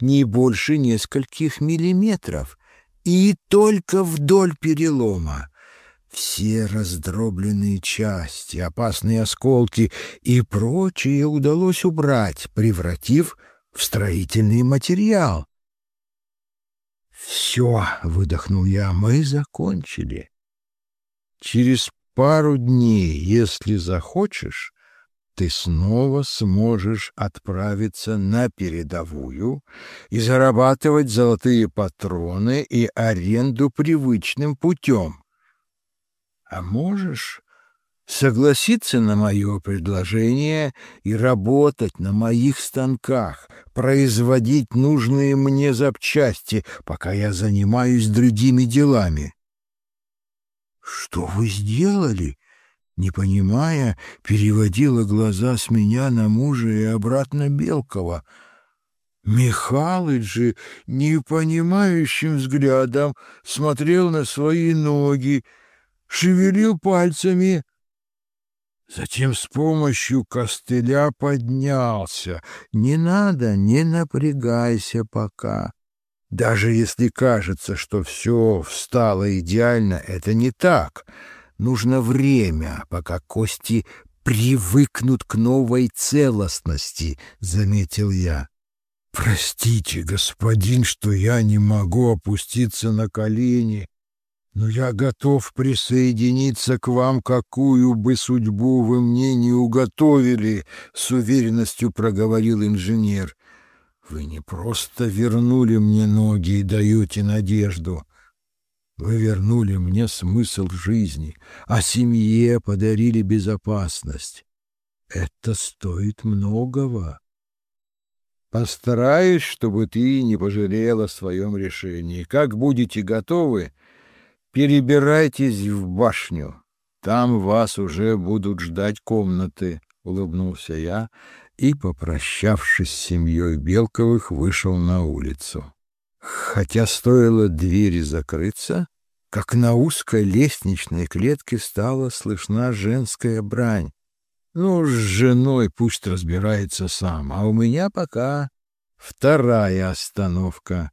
не больше нескольких миллиметров, и только вдоль перелома. Все раздробленные части, опасные осколки и прочее удалось убрать, превратив в строительный материал. «Все», — выдохнул я, — «мы закончили. Через пару дней, если захочешь, ты снова сможешь отправиться на передовую и зарабатывать золотые патроны и аренду привычным путем. А можешь согласиться на мое предложение и работать на моих станках, производить нужные мне запчасти, пока я занимаюсь другими делами. «Что вы сделали?» Не понимая, переводила глаза с меня на мужа и обратно Белкова. Михалыч же непонимающим взглядом смотрел на свои ноги, шевелил пальцами, затем с помощью костыля поднялся. «Не надо, не напрягайся пока». Даже если кажется, что все встало идеально, это не так. Нужно время, пока кости привыкнут к новой целостности, — заметил я. Простите, господин, что я не могу опуститься на колени, но я готов присоединиться к вам, какую бы судьбу вы мне не уготовили, — с уверенностью проговорил инженер. Вы не просто вернули мне ноги и даете надежду. Вы вернули мне смысл жизни, а семье подарили безопасность. Это стоит многого. Постараюсь, чтобы ты не пожалела о своем решении. Как будете готовы, перебирайтесь в башню. Там вас уже будут ждать комнаты, — улыбнулся я и, попрощавшись с семьей Белковых, вышел на улицу. Хотя стоило двери закрыться, как на узкой лестничной клетке стала слышна женская брань. Ну, с женой пусть разбирается сам, а у меня пока вторая остановка.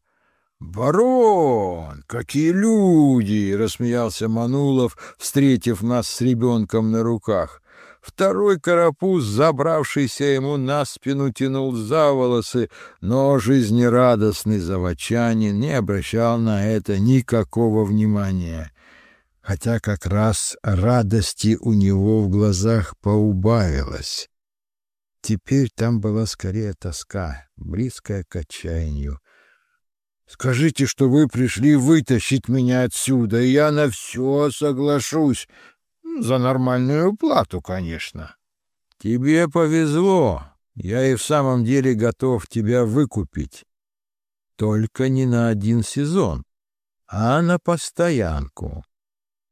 «Барон, какие люди!» — рассмеялся Манулов, встретив нас с ребенком на руках. Второй карапуз, забравшийся ему на спину, тянул за волосы, но жизнерадостный заводчанин не обращал на это никакого внимания, хотя как раз радости у него в глазах поубавилось. Теперь там была скорее тоска, близкая к отчаянию. «Скажите, что вы пришли вытащить меня отсюда, и я на все соглашусь», за нормальную плату, конечно. Тебе повезло. Я и в самом деле готов тебя выкупить. Только не на один сезон, а на постоянку.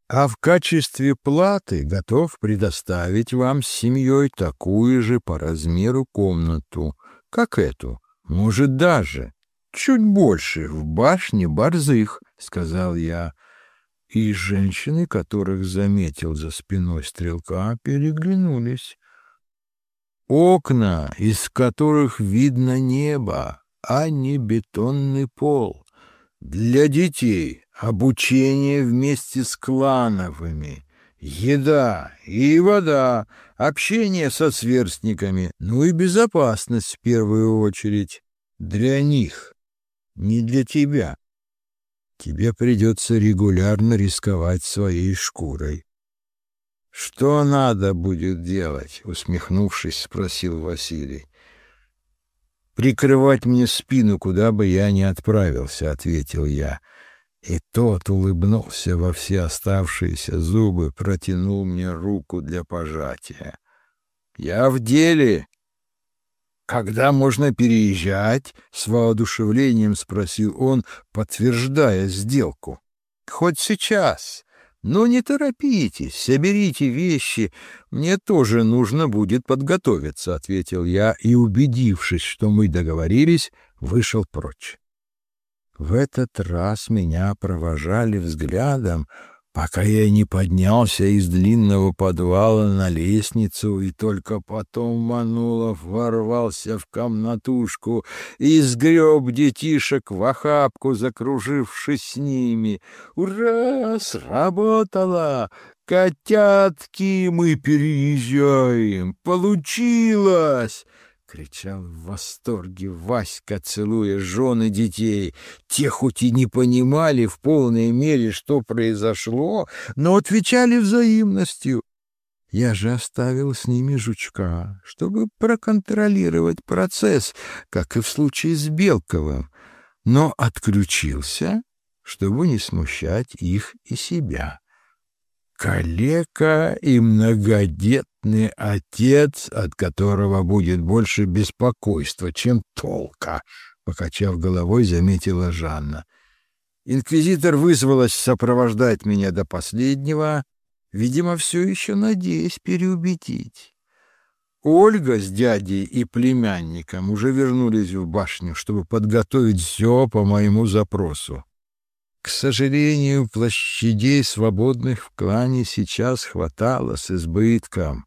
А в качестве платы готов предоставить вам с семьей такую же по размеру комнату, как эту, может, даже чуть больше, в башне Борзых, — сказал я, — и женщины, которых заметил за спиной стрелка, переглянулись. Окна, из которых видно небо, а не бетонный пол. Для детей обучение вместе с клановыми, еда и вода, общение со сверстниками, ну и безопасность в первую очередь. Для них, не для тебя тебе придется регулярно рисковать своей шкурой. — Что надо будет делать? — усмехнувшись, спросил Василий. — Прикрывать мне спину, куда бы я ни отправился, — ответил я. И тот улыбнулся во все оставшиеся зубы, протянул мне руку для пожатия. — Я в деле, «Когда можно переезжать?» — с воодушевлением спросил он, подтверждая сделку. «Хоть сейчас. Но не торопитесь, соберите вещи. Мне тоже нужно будет подготовиться», — ответил я и, убедившись, что мы договорились, вышел прочь. В этот раз меня провожали взглядом пока я не поднялся из длинного подвала на лестницу, и только потом Манулов ворвался в комнатушку и сгреб детишек в охапку, закружившись с ними. «Ура! Сработало! Котятки, мы переезжаем! Получилось!» Кричал в восторге Васька, целуя жены детей. Те хоть и не понимали в полной мере, что произошло, но отвечали взаимностью. Я же оставил с ними жучка, чтобы проконтролировать процесс, как и в случае с Белковым, но отключился, чтобы не смущать их и себя. Калека и многодетный отец, от которого будет больше беспокойства, чем толка, — покачав головой, заметила Жанна. Инквизитор вызвалась сопровождать меня до последнего, видимо, все еще надеясь переубедить. Ольга с дядей и племянником уже вернулись в башню, чтобы подготовить все по моему запросу. К сожалению, площадей, свободных в клане, сейчас хватало с избытком.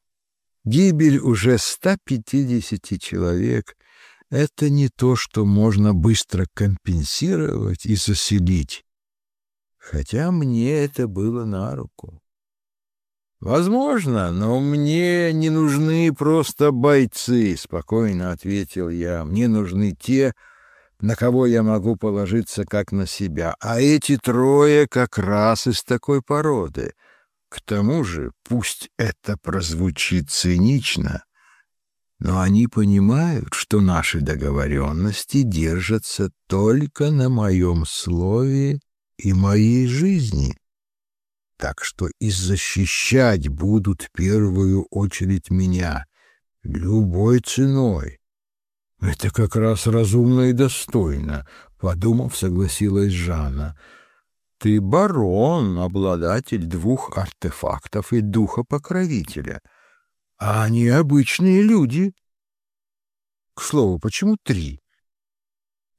Гибель уже 150 человек — это не то, что можно быстро компенсировать и заселить. Хотя мне это было на руку. «Возможно, но мне не нужны просто бойцы», — спокойно ответил я. «Мне нужны те, на кого я могу положиться как на себя, а эти трое как раз из такой породы. К тому же, пусть это прозвучит цинично, но они понимают, что наши договоренности держатся только на моем слове и моей жизни. Так что и защищать будут в первую очередь меня, любой ценой. «Это как раз разумно и достойно», — подумав, согласилась Жанна. «Ты барон, обладатель двух артефактов и духа покровителя, а они обычные люди». «К слову, почему три?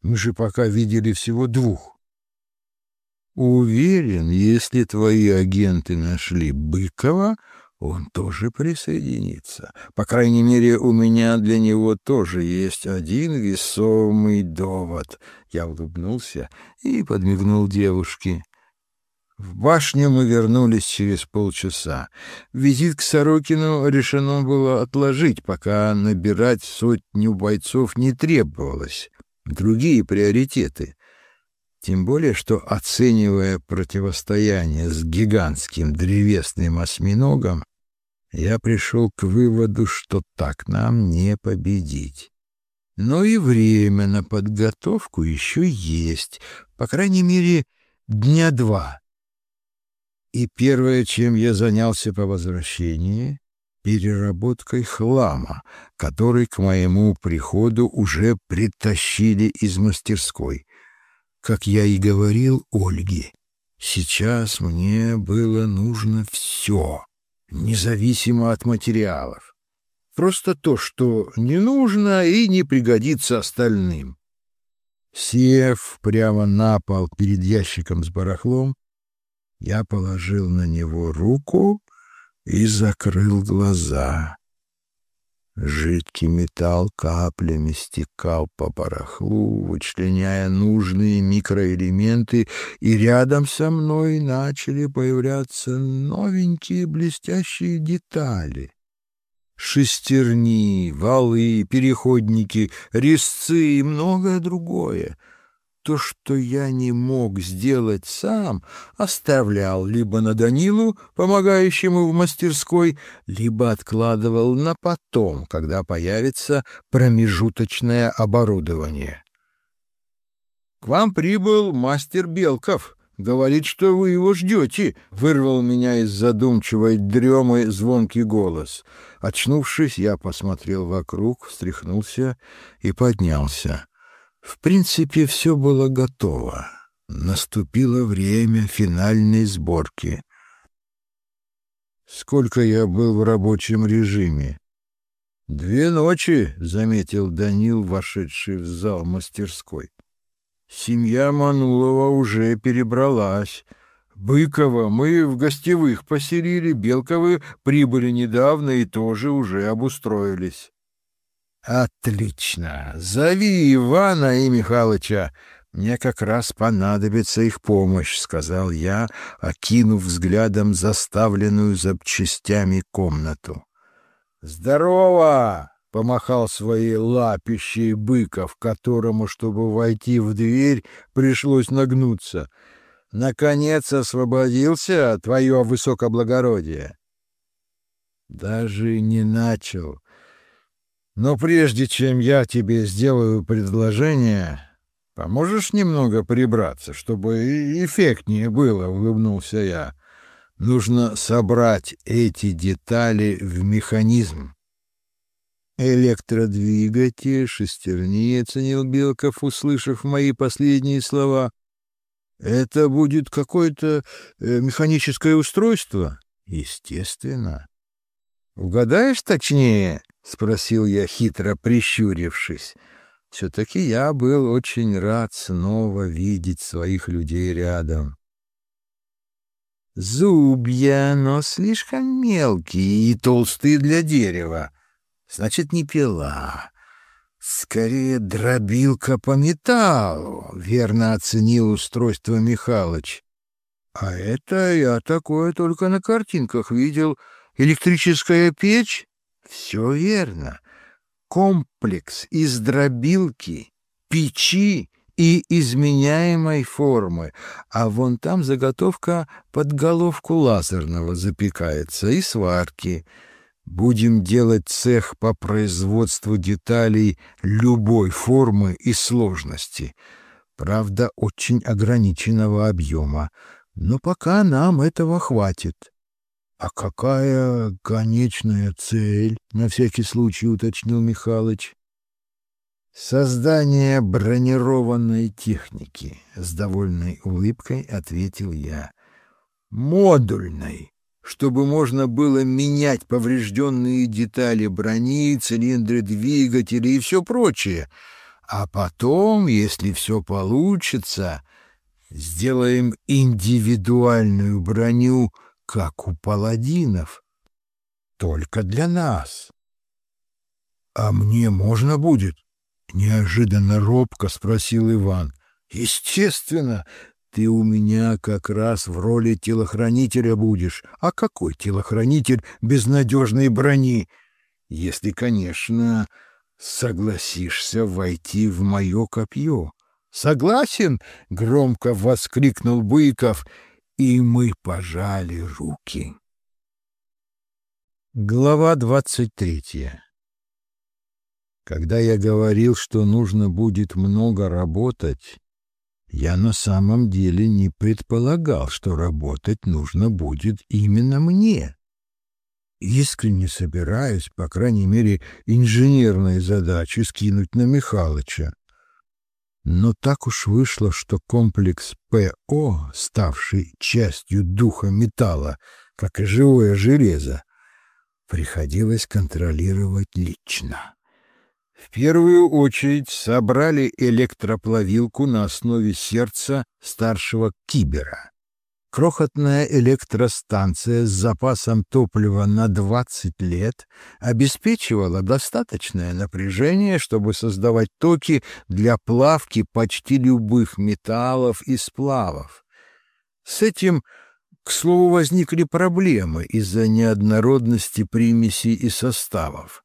Мы же пока видели всего двух». «Уверен, если твои агенты нашли Быкова, он тоже присоединится. По крайней мере, у меня для него тоже есть один весомый довод. Я улыбнулся и подмигнул девушке. В башню мы вернулись через полчаса. Визит к Сорокину решено было отложить, пока набирать сотню бойцов не требовалось. Другие приоритеты. Тем более, что, оценивая противостояние с гигантским древесным осьминогом, я пришел к выводу, что так нам не победить. Но и время на подготовку еще есть, по крайней мере, дня два. И первое, чем я занялся по возвращении, переработкой хлама, который к моему приходу уже притащили из мастерской. Как я и говорил Ольге, сейчас мне было нужно все независимо от материалов. Просто то, что не нужно и не пригодится остальным. Сев прямо на пол перед ящиком с барахлом, я положил на него руку и закрыл глаза. Жидкий металл каплями стекал по барахлу, вычленяя нужные микроэлементы, и рядом со мной начали появляться новенькие блестящие детали. Шестерни, валы, переходники, резцы и многое другое — то, что я не мог сделать сам, оставлял либо на Данилу, помогающему в мастерской, либо откладывал на потом, когда появится промежуточное оборудование. «К вам прибыл мастер Белков. Говорит, что вы его ждете», — вырвал меня из задумчивой дремы звонкий голос. Очнувшись, я посмотрел вокруг, встряхнулся и поднялся. В принципе, все было готово. Наступило время финальной сборки. Сколько я был в рабочем режиме? Две ночи, — заметил Данил, вошедший в зал мастерской. Семья Манулова уже перебралась. Быкова мы в гостевых поселили, Белковы прибыли недавно и тоже уже обустроились. Отлично. Зови Ивана и Михалыча. Мне как раз понадобится их помощь, сказал я, окинув взглядом заставленную запчастями комнату. Здорово! помахал своей лапищей Быков, которому, чтобы войти в дверь, пришлось нагнуться. Наконец освободился твое высокоблагородие. Даже не начал. Но прежде чем я тебе сделаю предложение, поможешь немного прибраться, чтобы эффектнее было, улыбнулся я. Нужно собрать эти детали в механизм. Электродвигатель, шестерни, оценил Белков, услышав мои последние слова. Это будет какое-то э, механическое устройство? Естественно. Угадаешь точнее? Спросил я хитро прищурившись. Все-таки я был очень рад снова видеть своих людей рядом. Зубья, но слишком мелкие и толстые для дерева. Значит, не пила. Скорее, дробилка по металлу, верно оценил устройство Михалыч. А это я такое только на картинках видел. Электрическая печь? Все верно. Комплекс из дробилки, печи и изменяемой формы, а вон там заготовка под головку лазерного запекается и сварки — Будем делать цех по производству деталей любой формы и сложности. Правда, очень ограниченного объема, но пока нам этого хватит. А какая конечная цель? На всякий случай уточнил Михалыч. Создание бронированной техники, с довольной улыбкой ответил я. Модульной, чтобы можно было менять поврежденные детали брони, цилиндры двигателя и все прочее. А потом, если все получится, сделаем индивидуальную броню, как у паладинов. Только для нас. — А мне можно будет? — неожиданно робко спросил Иван. — Естественно, ты у меня как раз в роли телохранителя будешь. А какой телохранитель без надежной брони? Если, конечно, согласишься войти в мое копье. Согласен? — громко воскликнул Быков, и мы пожали руки. Глава двадцать третья Когда я говорил, что нужно будет много работать, я на самом деле не предполагал, что работать нужно будет именно мне. Искренне собираюсь, по крайней мере, инженерные задачи скинуть на Михалыча. Но так уж вышло, что комплекс ПО, ставший частью духа металла, как и живое железо, приходилось контролировать лично. В первую очередь собрали электроплавилку на основе сердца старшего кибера. Крохотная электростанция с запасом топлива на 20 лет обеспечивала достаточное напряжение, чтобы создавать токи для плавки почти любых металлов и сплавов. С этим, к слову, возникли проблемы из-за неоднородности примесей и составов.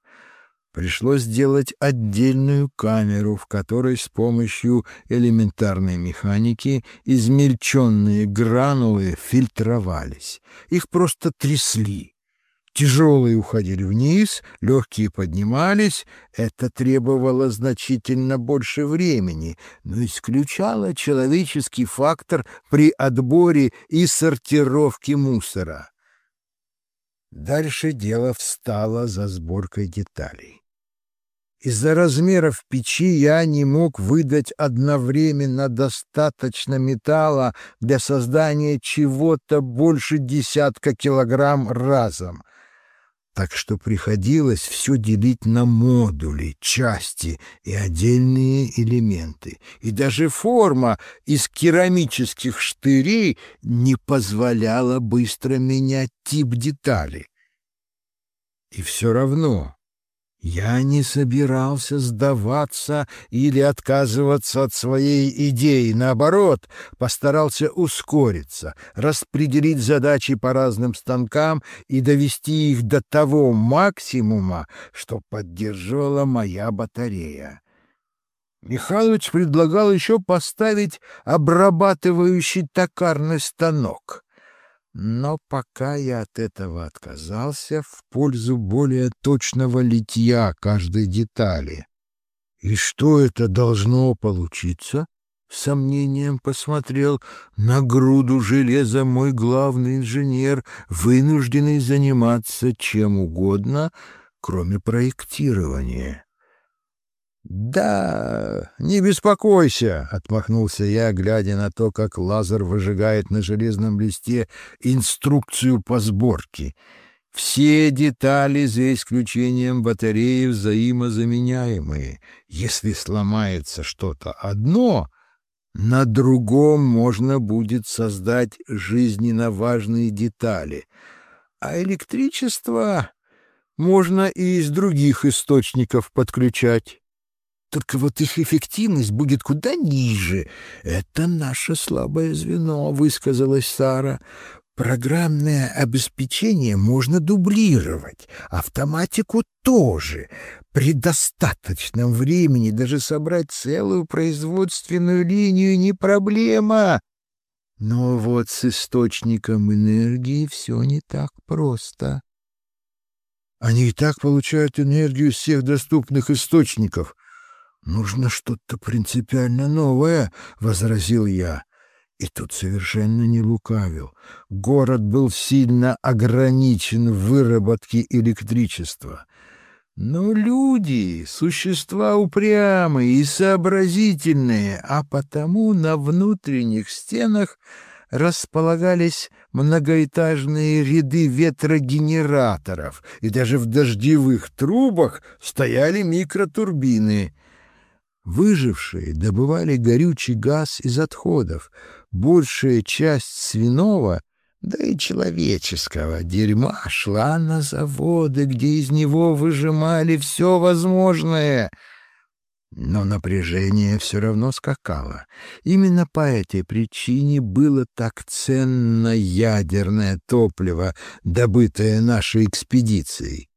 Пришлось сделать отдельную камеру, в которой с помощью элементарной механики измельченные гранулы фильтровались. Их просто трясли. Тяжелые уходили вниз, легкие поднимались. Это требовало значительно больше времени, но исключало человеческий фактор при отборе и сортировке мусора. Дальше дело встало за сборкой деталей. Из-за размеров печи я не мог выдать одновременно достаточно металла для создания чего-то больше десятка килограмм разом. так что приходилось все делить на модули, части и отдельные элементы. И даже форма из керамических штырей не позволяла быстро менять тип детали. И все равно я не собирался сдаваться или отказываться от своей идеи. Наоборот, постарался ускориться, распределить задачи по разным станкам и довести их до того максимума, что поддерживала моя батарея. Михайлович предлагал еще поставить обрабатывающий токарный станок. Но пока я от этого отказался в пользу более точного литья каждой детали. И что это должно получиться? С сомнением посмотрел на груду железа мой главный инженер, вынужденный заниматься чем угодно, кроме проектирования. «Да, не беспокойся», — отмахнулся я, глядя на то, как лазер выжигает на железном листе инструкцию по сборке. «Все детали, за исключением батареи, взаимозаменяемые. Если сломается что-то одно, на другом можно будет создать жизненно важные детали. А электричество можно и из других источников подключать». Только вот их эффективность будет куда ниже. Это наше слабое звено, высказалась Сара. Программное обеспечение можно дублировать, автоматику тоже. При достаточном времени даже собрать целую производственную линию не проблема. Но вот с источником энергии все не так просто. Они и так получают энергию из всех доступных источников, «Нужно что-то принципиально новое», — возразил я. И тут совершенно не лукавил. Город был сильно ограничен в выработке электричества. Но люди — существа упрямые и сообразительные, а потому на внутренних стенах располагались многоэтажные ряды ветрогенераторов, и даже в дождевых трубах стояли микротурбины — Выжившие добывали горючий газ из отходов. Большая часть свиного, да и человеческого дерьма шла на заводы, где из него выжимали все возможное. Но напряжение все равно скакало. Именно по этой причине было так ценно ядерное топливо, добытое нашей экспедицией.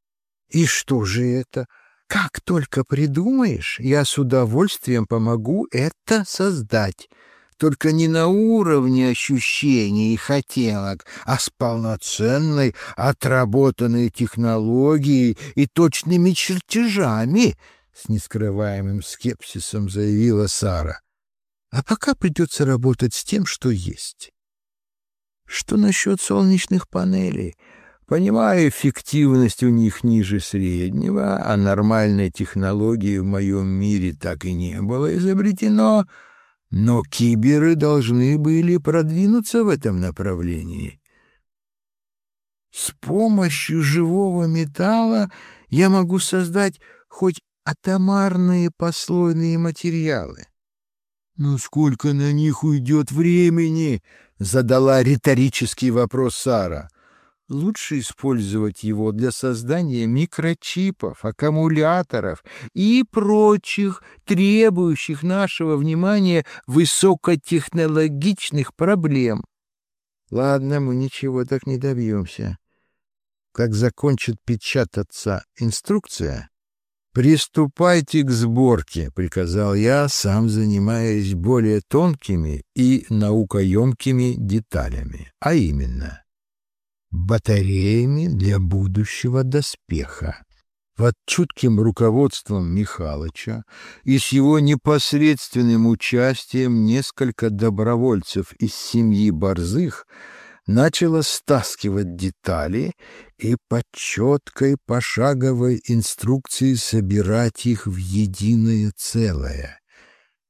И что же это? — как только придумаешь, я с удовольствием помогу это создать. Только не на уровне ощущений и хотелок, а с полноценной, отработанной технологией и точными чертежами, — с нескрываемым скепсисом заявила Сара. А пока придется работать с тем, что есть. Что насчет солнечных панелей? Понимаю, эффективность у них ниже среднего, а нормальной технологии в моем мире так и не было изобретено, но киберы должны были продвинуться в этом направлении. С помощью живого металла я могу создать хоть атомарные послойные материалы. «Но сколько на них уйдет времени?» — задала риторический вопрос Сара лучше использовать его для создания микрочипов, аккумуляторов и прочих, требующих нашего внимания высокотехнологичных проблем. Ладно, мы ничего так не добьемся. Как закончит печататься инструкция, «Приступайте к сборке», — приказал я, сам занимаясь более тонкими и наукоемкими деталями, а именно — батареями для будущего доспеха. Под чутким руководством Михалыча и с его непосредственным участием несколько добровольцев из семьи Борзых начало стаскивать детали и по четкой пошаговой инструкции собирать их в единое целое.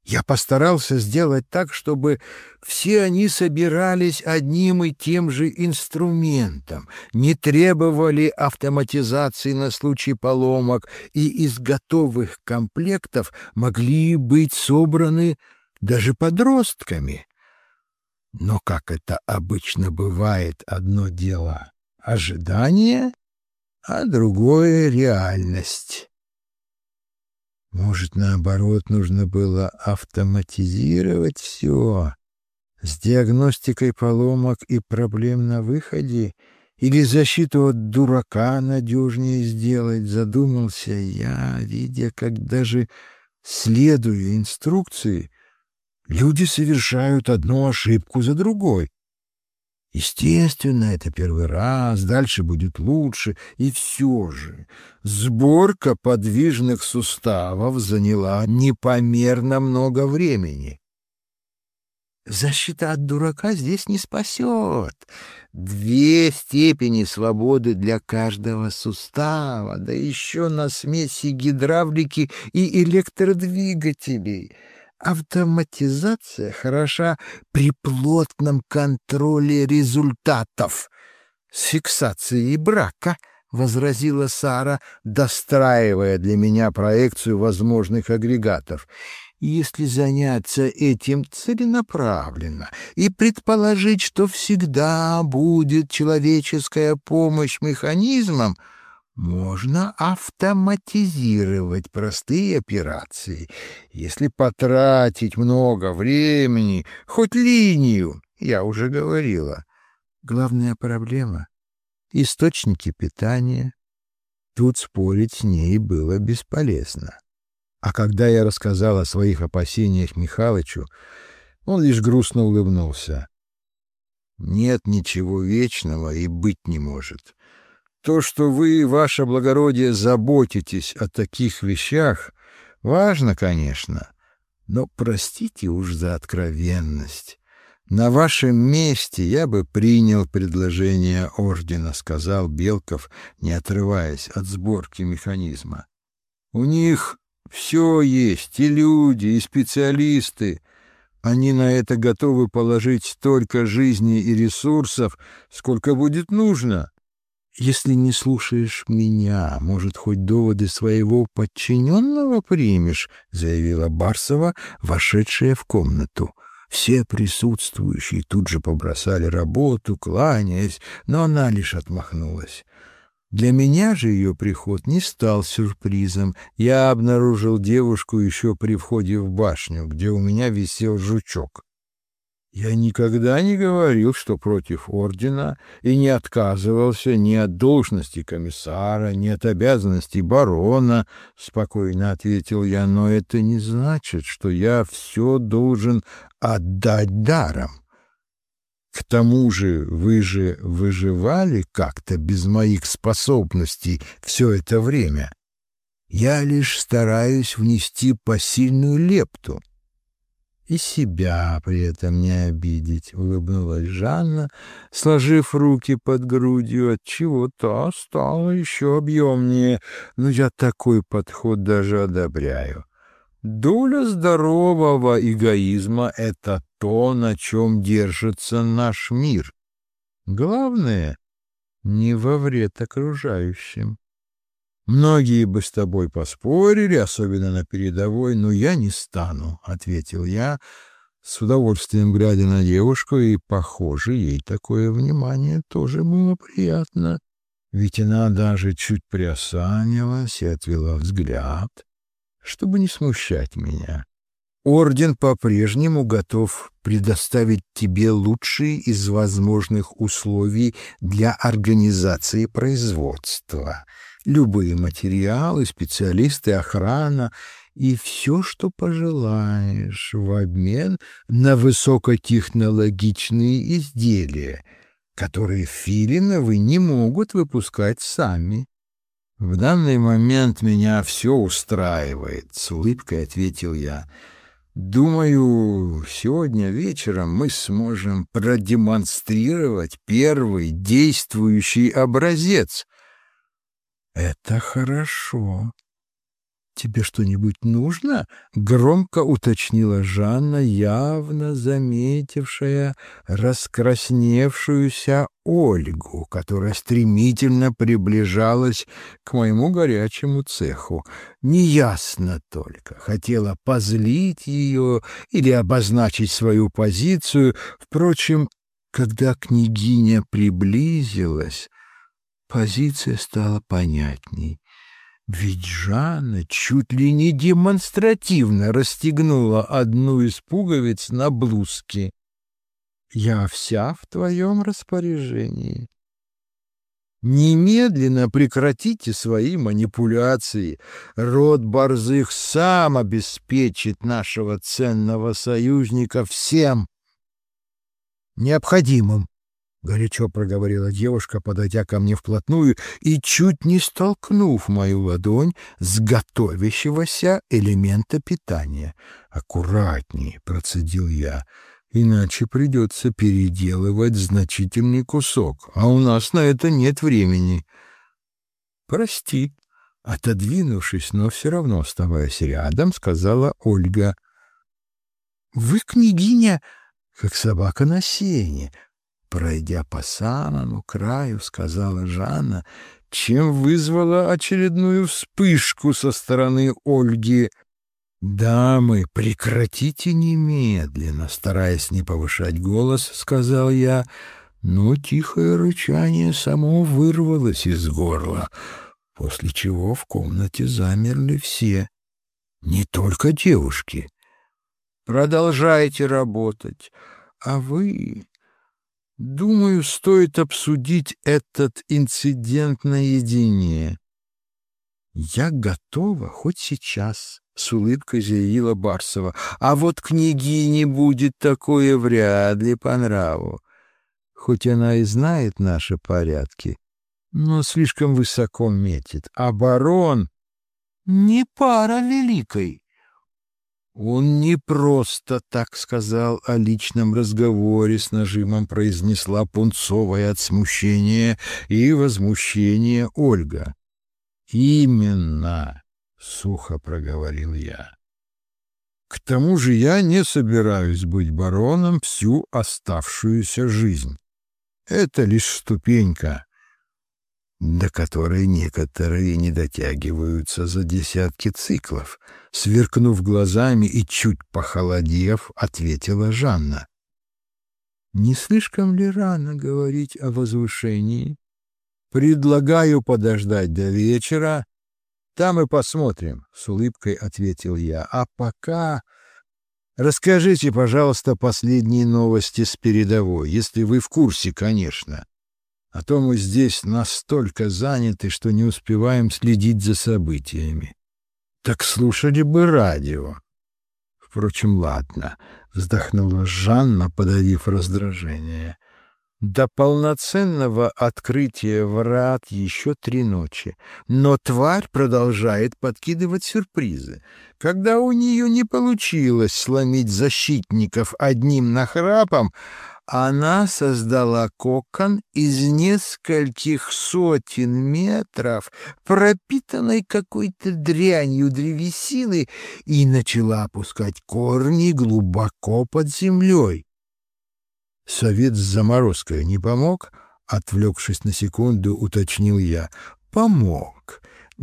Я постарался сделать так, чтобы все они собирались одним и тем же инструментом, не требовали автоматизации на случай поломок и из готовых комплектов могли быть собраны даже подростками. Но, как это обычно бывает, одно дело — ожидание, а другое — реальность. Может, наоборот, нужно было автоматизировать все с диагностикой поломок и проблем на выходе, или защиту от дурака надежнее сделать, задумался я, видя, как даже следуя инструкции, люди совершают одну ошибку за другой. Естественно, это первый раз, дальше будет лучше, и все же сборка подвижных суставов заняла непомерно много времени. Защита от дурака здесь не спасет. Две степени свободы для каждого сустава, да еще на смеси гидравлики и электродвигателей — Автоматизация хороша при плотном контроле результатов. С фиксацией брака, — возразила Сара, достраивая для меня проекцию возможных агрегатов. Если заняться этим целенаправленно и предположить, что всегда будет человеческая помощь механизмам, — можно автоматизировать простые операции, если потратить много времени, хоть линию, я уже говорила. Главная проблема — источники питания. Тут спорить с ней было бесполезно. А когда я рассказал о своих опасениях Михалычу, он лишь грустно улыбнулся. «Нет ничего вечного и быть не может. То, что вы, ваше благородие, заботитесь о таких вещах, важно, конечно, но простите уж за откровенность. На вашем месте я бы принял предложение ордена, сказал Белков, не отрываясь от сборки механизма. У них все есть, и люди, и специалисты. Они на это готовы положить столько жизни и ресурсов, сколько будет нужно. Если не слушаешь меня, может, хоть доводы своего подчиненного примешь, — заявила Барсова, вошедшая в комнату. Все присутствующие тут же побросали работу, кланяясь, но она лишь отмахнулась. Для меня же ее приход не стал сюрпризом. Я обнаружил девушку еще при входе в башню, где у меня висел жучок. Я никогда не говорил, что против ордена, и не отказывался ни от должности комиссара, ни от обязанностей барона, — спокойно ответил я, — но это не значит, что я все должен отдать даром. К тому же вы же выживали как-то без моих способностей все это время. Я лишь стараюсь внести посильную лепту и себя при этом не обидеть, — улыбнулась Жанна, сложив руки под грудью, отчего та стала еще объемнее. Но я такой подход даже одобряю. Доля здорового эгоизма — это то, на чем держится наш мир. Главное — не во вред окружающим. Многие бы с тобой поспорили, особенно на передовой, но я не стану, — ответил я, с удовольствием глядя на девушку, и, похоже, ей такое внимание тоже было приятно, ведь она даже чуть приосанилась и отвела взгляд, чтобы не смущать меня. Орден по-прежнему готов предоставить тебе лучшие из возможных условий для организации производства — любые материалы, специалисты, охрана и все, что пожелаешь, в обмен на высокотехнологичные изделия, которые Филиновы не могут выпускать сами. В данный момент меня все устраивает, — с улыбкой ответил я. Думаю, сегодня вечером мы сможем продемонстрировать первый действующий образец — это хорошо. «Тебе что-нибудь нужно?» — громко уточнила Жанна, явно заметившая раскрасневшуюся Ольгу, которая стремительно приближалась к моему горячему цеху. Неясно только, хотела позлить ее или обозначить свою позицию. Впрочем, когда княгиня приблизилась, позиция стала понятней. Ведь Жанна чуть ли не демонстративно расстегнула одну из пуговиц на блузке. «Я вся в твоем распоряжении». Немедленно прекратите свои манипуляции. Род Борзых сам обеспечит нашего ценного союзника всем необходимым. — горячо проговорила девушка, подойдя ко мне вплотную и чуть не столкнув мою ладонь с готовящегося элемента питания. «Аккуратнее», — процедил я, — «иначе придется переделывать значительный кусок, а у нас на это нет времени». «Прости», — отодвинувшись, но все равно оставаясь рядом, сказала Ольга. «Вы, княгиня, как собака на сене», пройдя по самому краю, сказала Жанна, чем вызвала очередную вспышку со стороны Ольги. «Дамы, прекратите немедленно!» Стараясь не повышать голос, сказал я, но тихое рычание само вырвалось из горла, после чего в комнате замерли все, не только девушки. «Продолжайте работать, а вы...» Думаю, стоит обсудить этот инцидент наедине. Я готова хоть сейчас, — с улыбкой заявила Барсова. А вот княгине будет такое вряд ли по нраву. Хоть она и знает наши порядки, но слишком высоко метит. А барон не пара великой. Он не просто так сказал о личном разговоре, с нажимом произнесла пунцовая от смущения и возмущения Ольга. «Именно», — сухо проговорил я. «К тому же я не собираюсь быть бароном всю оставшуюся жизнь. Это лишь ступенька, до которой некоторые не дотягиваются за десятки циклов. Сверкнув глазами и чуть похолодев, ответила Жанна. «Не слишком ли рано говорить о возвышении? Предлагаю подождать до вечера, там и посмотрим», — с улыбкой ответил я. «А пока...» Расскажите, пожалуйста, последние новости с передовой, если вы в курсе, конечно а то мы здесь настолько заняты, что не успеваем следить за событиями. Так слушали бы радио. Впрочем, ладно, вздохнула Жанна, подавив раздражение. До полноценного открытия врат еще три ночи, но тварь продолжает подкидывать сюрпризы. Когда у нее не получилось сломить защитников одним нахрапом, она создала кокон из нескольких сотен метров, пропитанной какой-то дрянью древесины, и начала опускать корни глубоко под землей. Совет с заморозкой не помог? Отвлекшись на секунду, уточнил я. Помог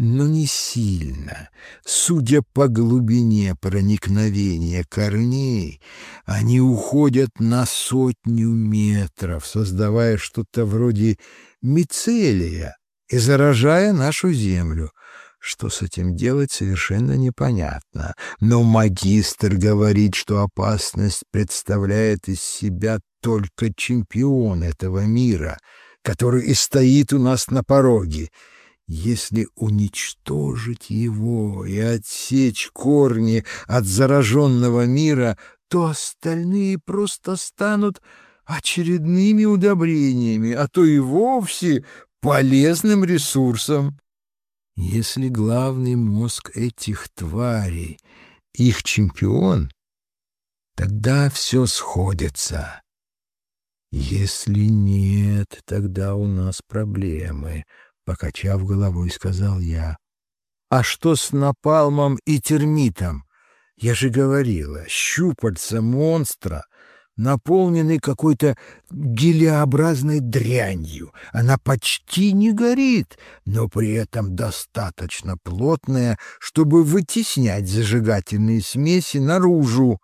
но не сильно. Судя по глубине проникновения корней, они уходят на сотню метров, создавая что-то вроде мицелия и заражая нашу землю. Что с этим делать, совершенно непонятно. Но магистр говорит, что опасность представляет из себя только чемпион этого мира, который и стоит у нас на пороге — если уничтожить его и отсечь корни от зараженного мира, то остальные просто станут очередными удобрениями, а то и вовсе полезным ресурсом. Если главный мозг этих тварей — их чемпион, тогда все сходится. Если нет, тогда у нас проблемы — Покачав головой, сказал я. А что с напалмом и термитом? Я же говорила, щупальца монстра наполнены какой-то гелеобразной дрянью. Она почти не горит, но при этом достаточно плотная, чтобы вытеснять зажигательные смеси наружу.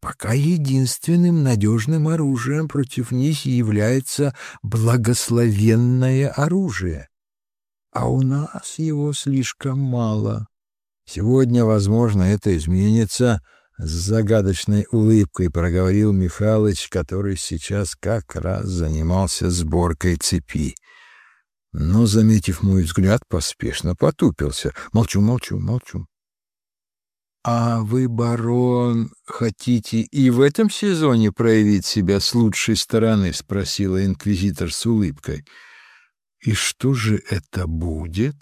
Пока единственным надежным оружием против них является благословенное оружие. А у нас его слишком мало. Сегодня, возможно, это изменится — с загадочной улыбкой проговорил Михалыч, который сейчас как раз занимался сборкой цепи. Но, заметив мой взгляд, поспешно потупился. Молчу, молчу, молчу. «А вы, барон, хотите и в этом сезоне проявить себя с лучшей стороны?» — спросила инквизитор с улыбкой. «И что же это будет?»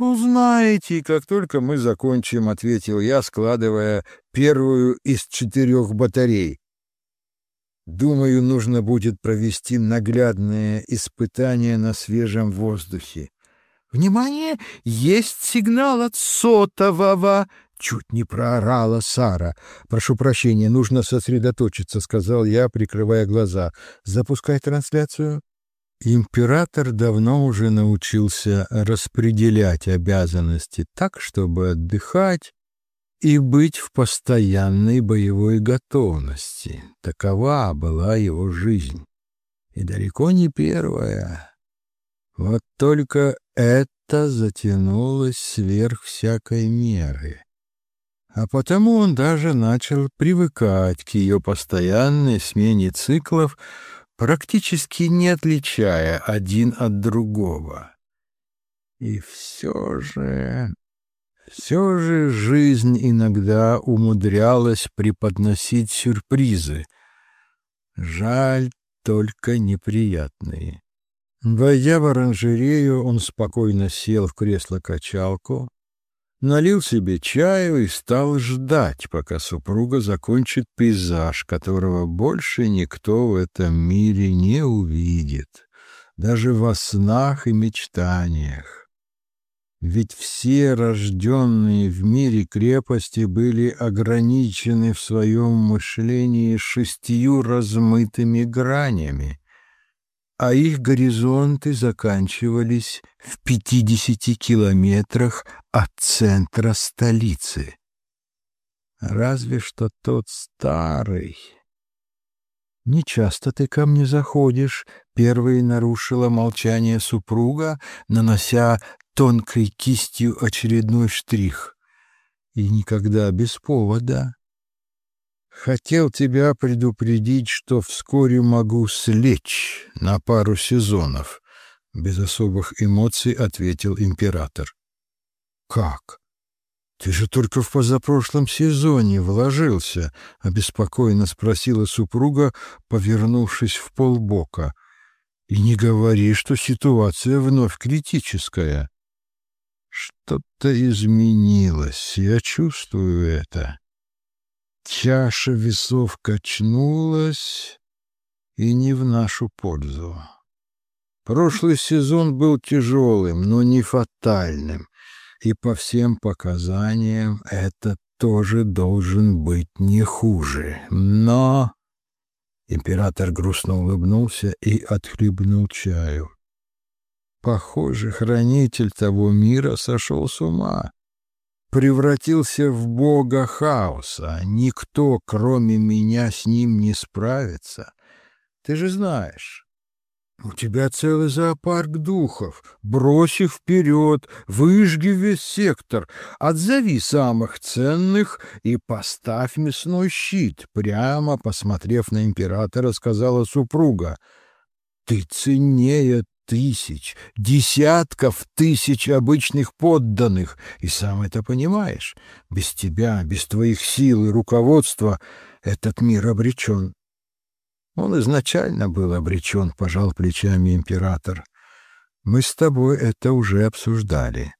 «Узнаете, как только мы закончим», — ответил я, складывая первую из четырех батарей. «Думаю, нужно будет провести наглядное испытание на свежем воздухе». «Внимание! Есть сигнал от сотового!» Чуть не проорала Сара. «Прошу прощения, нужно сосредоточиться», — сказал я, прикрывая глаза. «Запускай трансляцию». Император давно уже научился распределять обязанности так, чтобы отдыхать и быть в постоянной боевой готовности. Такова была его жизнь. И далеко не первая. Вот только это затянулось сверх всякой меры. А потому он даже начал привыкать к ее постоянной смене циклов, практически не отличая один от другого. И все же... Все же жизнь иногда умудрялась преподносить сюрпризы. Жаль, только неприятные. Войдя в оранжерею, он спокойно сел в кресло-качалку, налил себе чаю и стал ждать, пока супруга закончит пейзаж, которого больше никто в этом мире не увидит, даже во снах и мечтаниях. Ведь все рожденные в мире крепости были ограничены в своем мышлении шестью размытыми гранями, а их горизонты заканчивались в пятидесяти километрах от центра столицы. Разве что тот старый. «Не часто ты ко мне заходишь», — первой нарушила молчание супруга, нанося тонкой кистью очередной штрих. «И никогда без повода». Хотел тебя предупредить, что вскоре могу слечь на пару сезонов, без особых эмоций ответил император. Как? Ты же только в позапрошлом сезоне вложился, обеспокоенно спросила супруга, повернувшись в полбока. И не говори, что ситуация вновь критическая. Что-то изменилось, я чувствую это. Чаша весов качнулась и не в нашу пользу. Прошлый сезон был тяжелым, но не фатальным, и по всем показаниям этот тоже должен быть не хуже. Но... Император грустно улыбнулся и отхлебнул чаю. Похоже, хранитель того мира сошел с ума превратился в бога хаоса. Никто, кроме меня, с ним не справится. Ты же знаешь, у тебя целый зоопарк духов. Брось их вперед, выжги весь сектор, отзови самых ценных и поставь мясной щит. Прямо, посмотрев на императора, сказала супруга. Ты ценнее тысяч, десятков тысяч обычных подданных, и сам это понимаешь. Без тебя, без твоих сил и руководства этот мир обречен. Он изначально был обречен, пожал плечами император. Мы с тобой это уже обсуждали.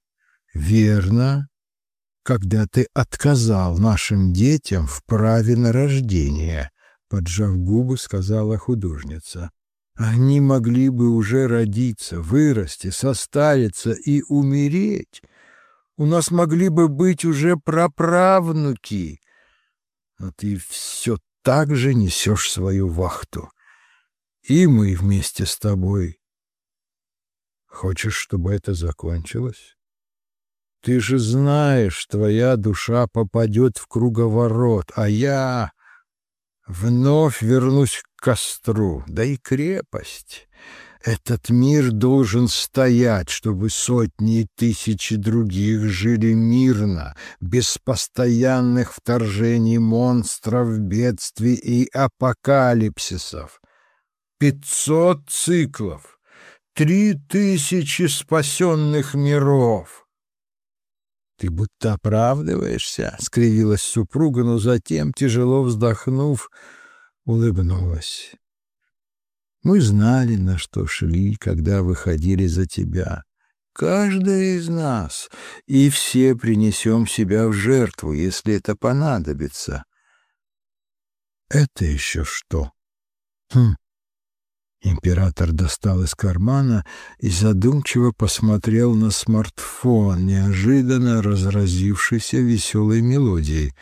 Верно, когда ты отказал нашим детям в праве на рождение, поджав губы, сказала художница. Они могли бы уже родиться, вырасти, состариться и умереть. У нас могли бы быть уже праправнуки. Но ты все так же несешь свою вахту. И мы вместе с тобой. Хочешь, чтобы это закончилось? Ты же знаешь, твоя душа попадет в круговорот, а я вновь вернусь костру, да и крепость. Этот мир должен стоять, чтобы сотни и тысячи других жили мирно, без постоянных вторжений монстров, бедствий и апокалипсисов. Пятьсот циклов, три тысячи спасенных миров. «Ты будто оправдываешься», — скривилась супруга, но затем, тяжело вздохнув, улыбнулась. «Мы знали, на что шли, когда выходили за тебя. Каждый из нас, и все принесем себя в жертву, если это понадобится». «Это еще что?» «Хм, Император достал из кармана и задумчиво посмотрел на смартфон, неожиданно разразившийся веселой мелодией.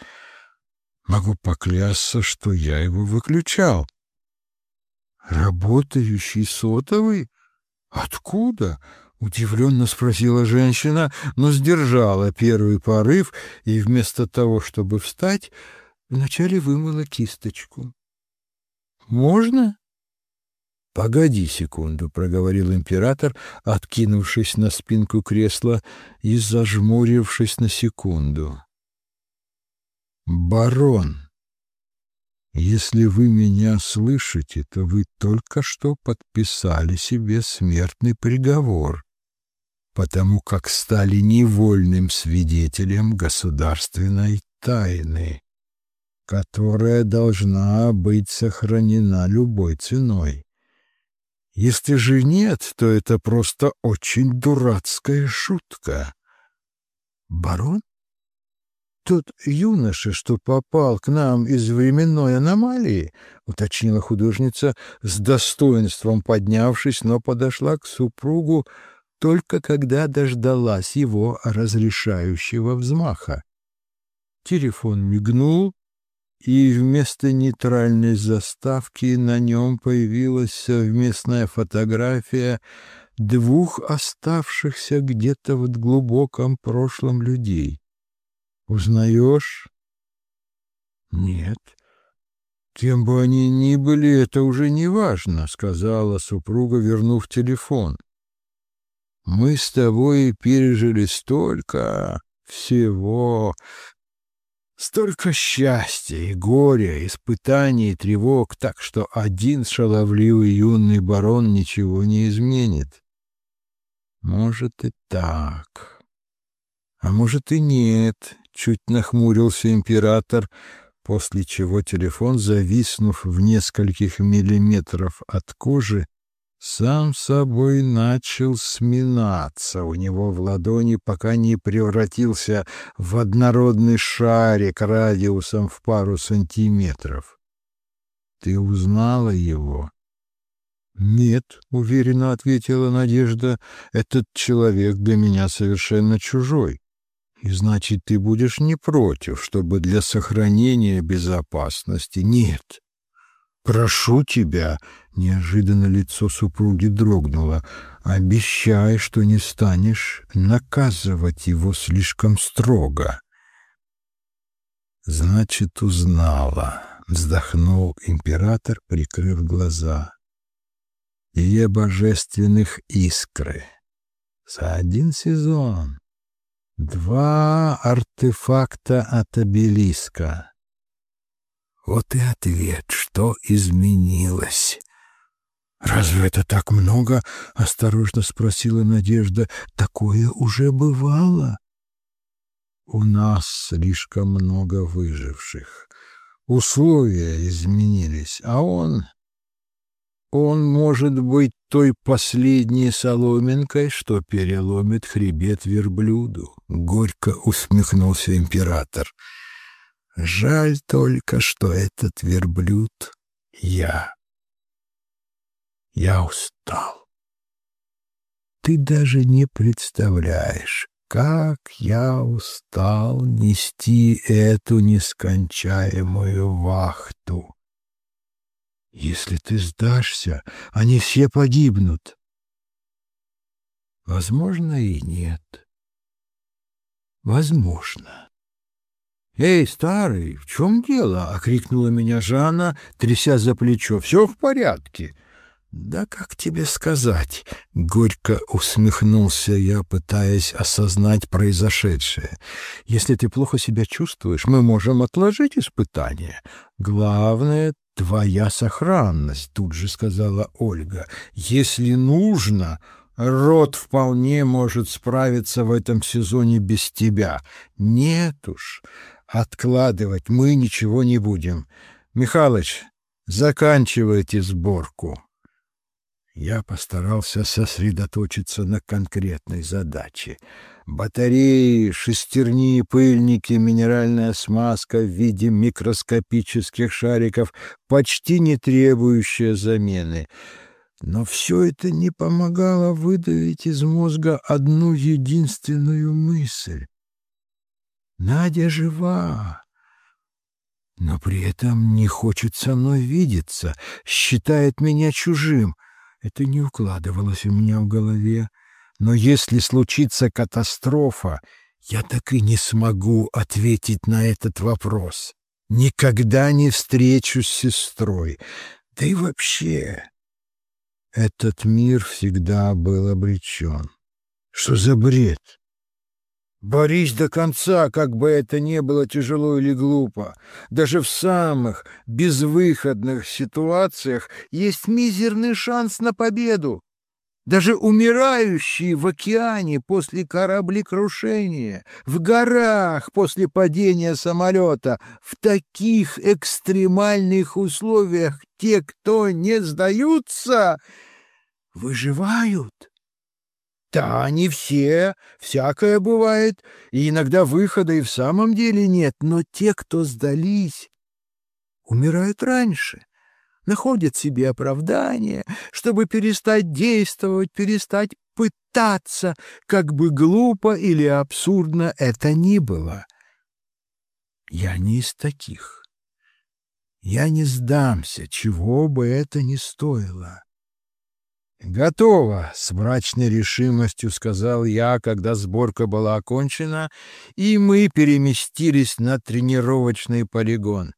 Могу поклясться, что я его выключал. «Работающий сотовый? Откуда?» — удивленно спросила женщина, но сдержала первый порыв и вместо того, чтобы встать, вначале вымыла кисточку. «Можно?» «Погоди секунду», — проговорил император, откинувшись на спинку кресла и зажмурившись на секунду. «Барон, если вы меня слышите, то вы только что подписали себе смертный приговор, потому как стали невольным свидетелем государственной тайны, которая должна быть сохранена любой ценой. Если же нет, то это просто очень дурацкая шутка. Барон? Тот юноша, что попал к нам из временной аномалии, уточнила художница с достоинством поднявшись, но подошла к супругу только когда дождалась его разрешающего взмаха. Телефон мигнул, и вместо нейтральной заставки на нем появилась совместная фотография двух оставшихся где-то в глубоком прошлом людей. Узнаешь? Нет. Кем бы они ни были, это уже не важно, сказала супруга, вернув телефон. Мы с тобой пережили столько всего, Столько счастья и горя, испытаний и тревог, так что один шаловливый юный барон ничего не изменит. Может и так. А может и нет, чуть нахмурился император, после чего телефон, зависнув в нескольких миллиметров от кожи, сам собой начал сминаться у него в ладони, пока не превратился в однородный шарик радиусом в пару сантиметров. Ты узнала его? Нет, уверенно ответила Надежда. Этот человек для меня совершенно чужой. И значит, ты будешь не против, чтобы для сохранения безопасности нет. Прошу тебя, неожиданно лицо супруги дрогнуло. Обещай, что не станешь наказывать его слишком строго. Значит, узнала, вздохнул император, прикрыв глаза. Две божественных искры. За один сезон. Два артефакта от обелиска. Вот и ответ, что изменилось. «Разве это так много?» — осторожно спросила Надежда. «Такое уже бывало?» «У нас слишком много выживших. Условия изменились, а он...» «Он может быть той последней соломинкой, что переломит хребет верблюду», — горько усмехнулся император. Жаль только, что этот верблюд — я. Я устал. Ты даже не представляешь, как я устал нести эту нескончаемую вахту. Если ты сдашься, они все погибнут. Возможно, и нет. Возможно. «Эй, старый, в чем дело?» — окрикнула меня Жанна, тряся за плечо. «Все в порядке». «Да как тебе сказать?» — горько усмехнулся я, пытаясь осознать произошедшее. «Если ты плохо себя чувствуешь, мы можем отложить испытание. Главное — твоя сохранность», — тут же сказала Ольга. «Если нужно, род вполне может справиться в этом сезоне без тебя. Нет уж, откладывать мы ничего не будем. Михалыч, заканчивайте сборку». Я постарался сосредоточиться на конкретной задаче. Батареи, шестерни, пыльники, минеральная смазка в виде микроскопических шариков, почти не требующая замены. Но все это не помогало выдавить из мозга одну единственную мысль. Надя жива, но при этом не хочет со мной видеться, считает меня чужим — это не укладывалось у меня в голове. Но если случится катастрофа, я так и не смогу ответить на этот вопрос. Никогда не встречусь с сестрой. Да и вообще, этот мир всегда был обречен. Что за бред? Борись до конца, как бы это ни было тяжело или глупо. Даже в самых безвыходных ситуациях есть мизерный шанс на победу. Даже умирающие в океане после кораблекрушения, в горах после падения самолета, в таких экстремальных условиях те, кто не сдаются, выживают. Да, не все, всякое бывает, и иногда выхода и в самом деле нет, но те, кто сдались, умирают раньше, находят себе оправдание, чтобы перестать действовать, перестать пытаться, как бы глупо или абсурдно это ни было. Я не из таких. Я не сдамся, чего бы это ни стоило. «Готово!» — с мрачной решимостью сказал я, когда сборка была окончена, и мы переместились на тренировочный полигон.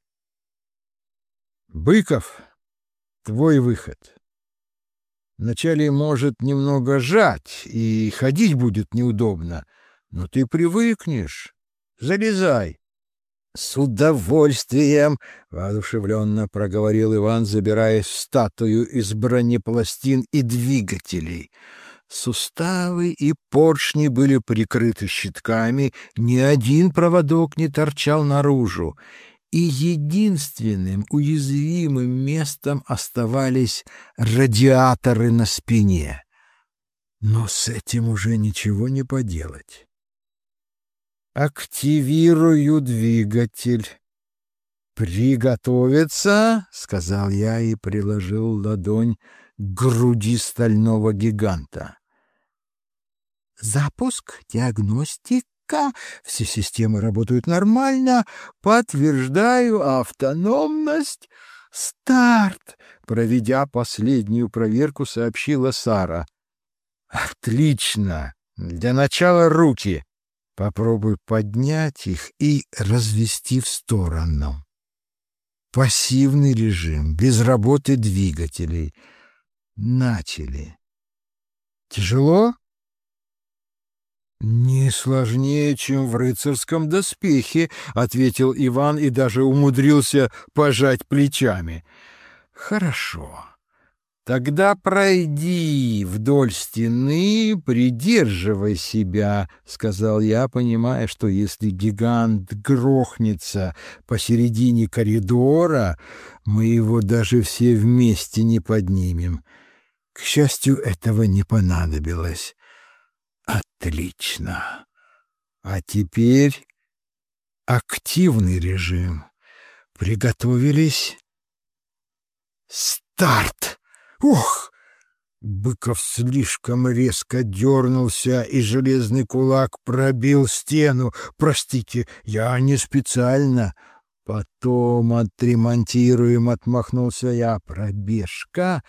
«Быков, твой выход. Вначале может немного жать, и ходить будет неудобно, но ты привыкнешь. Залезай!» «С удовольствием!» — воодушевленно проговорил Иван, забирая статую из бронепластин и двигателей. Суставы и поршни были прикрыты щитками, ни один проводок не торчал наружу, и единственным уязвимым местом оставались радиаторы на спине. Но с этим уже ничего не поделать. Активирую двигатель. «Приготовиться!» — сказал я и приложил ладонь к груди стального гиганта. «Запуск, диагностика, все системы работают нормально, подтверждаю автономность. Старт!» — проведя последнюю проверку, сообщила Сара. «Отлично! Для начала руки!» Попробуй поднять их и развести в сторону. Пассивный режим, без работы двигателей. Начали. Тяжело? «Не сложнее, чем в рыцарском доспехе», — ответил Иван и даже умудрился пожать плечами. «Хорошо. Тогда пройди вдоль стены, придерживай себя, — сказал я, понимая, что если гигант грохнется посередине коридора, мы его даже все вместе не поднимем. К счастью, этого не понадобилось. Отлично. А теперь активный режим. Приготовились. Старт! Ух! Быков слишком резко дернулся, и железный кулак пробил стену. «Простите, я не специально». «Потом отремонтируем», — отмахнулся я. «Пробежка,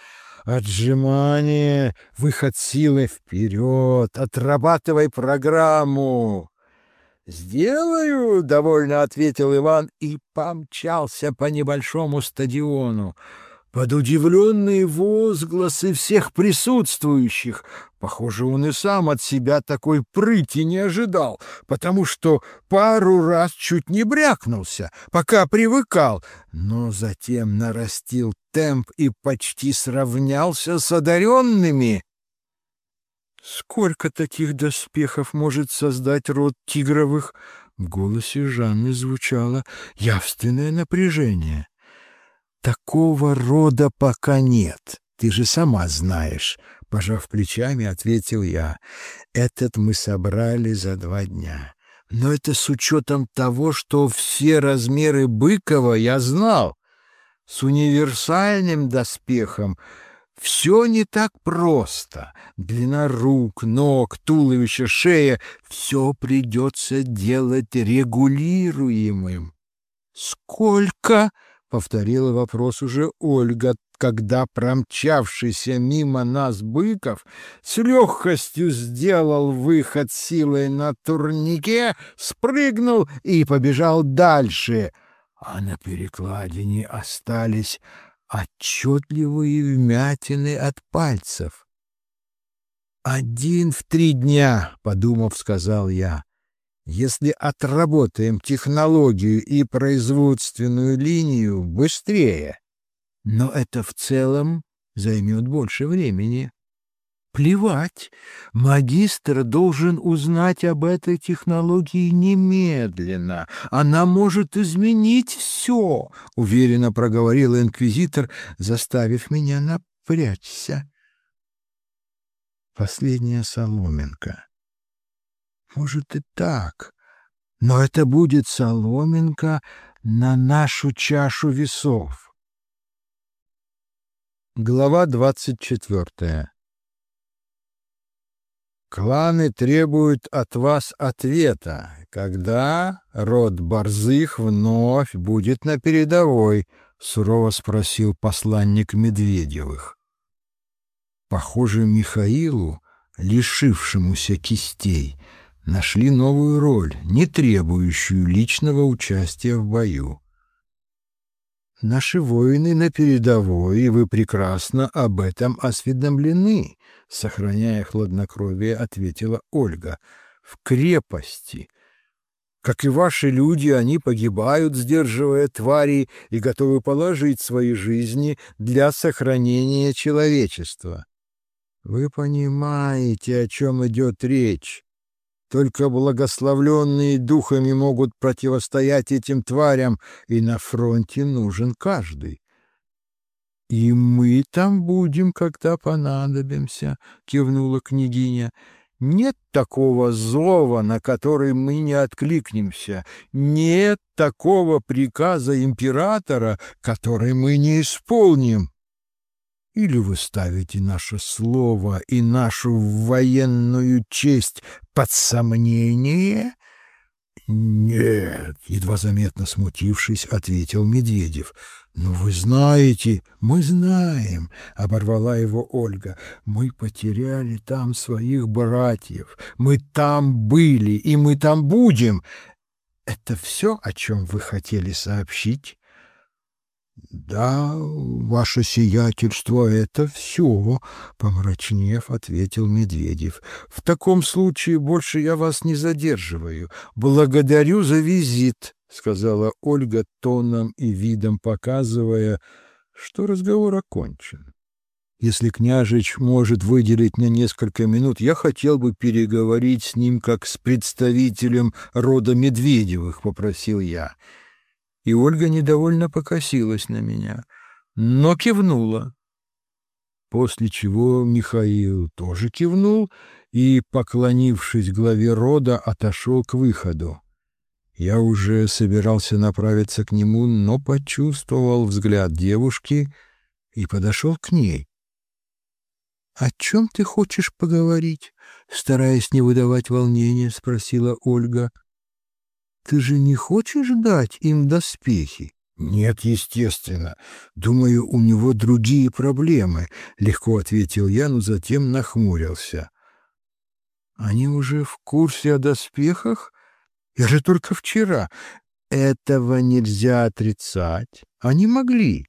отжимание, выход силы вперед, отрабатывай программу». «Сделаю», — довольно ответил Иван и помчался по небольшому стадиону под удивленные возгласы всех присутствующих. Похоже, он и сам от себя такой прыти не ожидал, потому что пару раз чуть не брякнулся, пока привыкал, но затем нарастил темп и почти сравнялся с одаренными. Сколько таких доспехов может создать род тигровых? В голосе Жанны звучало явственное напряжение. Такого рода пока нет. Ты же сама знаешь, пожав плечами, ответил я. Этот мы собрали за два дня. Но это с учетом того, что все размеры Быкова я знал. С универсальным доспехом все не так просто. Длина рук, ног, туловища, шея — все придется делать регулируемым. «Сколько?» — повторила вопрос уже Ольга, когда промчавшийся мимо нас Быков с легкостью сделал выход силой на турнике, спрыгнул и побежал дальше, а на перекладине остались отчетливые вмятины от пальцев. «Один в три дня», — подумав, сказал я. Если отработаем технологию и производственную линию быстрее, но это в целом займет больше времени. Плевать, магистр должен узнать об этой технологии немедленно. Она может изменить все, — уверенно проговорил инквизитор, заставив меня напрячься. Последняя соломинка. Может и так, но это будет соломинка на нашу чашу весов. Глава двадцать четвертая Кланы требуют от вас ответа, когда род Борзых вновь будет на передовой, сурово спросил посланник Медведевых. Похоже, Михаилу, лишившемуся кистей, нашли новую роль, не требующую личного участия в бою. Наши воины на передовой, и вы прекрасно об этом осведомлены, сохраняя хладнокровие, ответила Ольга. В крепости. Как и ваши люди, они погибают, сдерживая твари, и готовы положить свои жизни для сохранения человечества. Вы понимаете, о чем идет речь. Только благословленные духами могут противостоять этим тварям, и на фронте нужен каждый. — И мы там будем, когда понадобимся, — кивнула княгиня. — Нет такого зова, на который мы не откликнемся. Нет такого приказа императора, который мы не исполним. Или вы ставите наше слово и нашу военную честь под сомнение? Нет, едва заметно смутившись, ответил Медведев. «Ну, вы знаете, мы знаем», — оборвала его Ольга. «Мы потеряли там своих братьев. Мы там были, и мы там будем. Это все, о чем вы хотели сообщить?» «Да, ваше сиятельство, это все», — помрачнев, ответил Медведев. «В таком случае больше я вас не задерживаю. Благодарю за визит», — сказала Ольга тоном и видом показывая, что разговор окончен. «Если княжич может выделить мне несколько минут, я хотел бы переговорить с ним как с представителем рода Медведевых», — попросил я и Ольга недовольно покосилась на меня, но кивнула. После чего Михаил тоже кивнул и, поклонившись главе рода, отошел к выходу. Я уже собирался направиться к нему, но почувствовал взгляд девушки и подошел к ней. «О чем ты хочешь поговорить?» Стараясь не выдавать волнения, спросила Ольга. «Ты же не хочешь дать им доспехи?» «Нет, естественно. Думаю, у него другие проблемы», — легко ответил я, но затем нахмурился. «Они уже в курсе о доспехах? Я же только вчера. Этого нельзя отрицать. Они могли.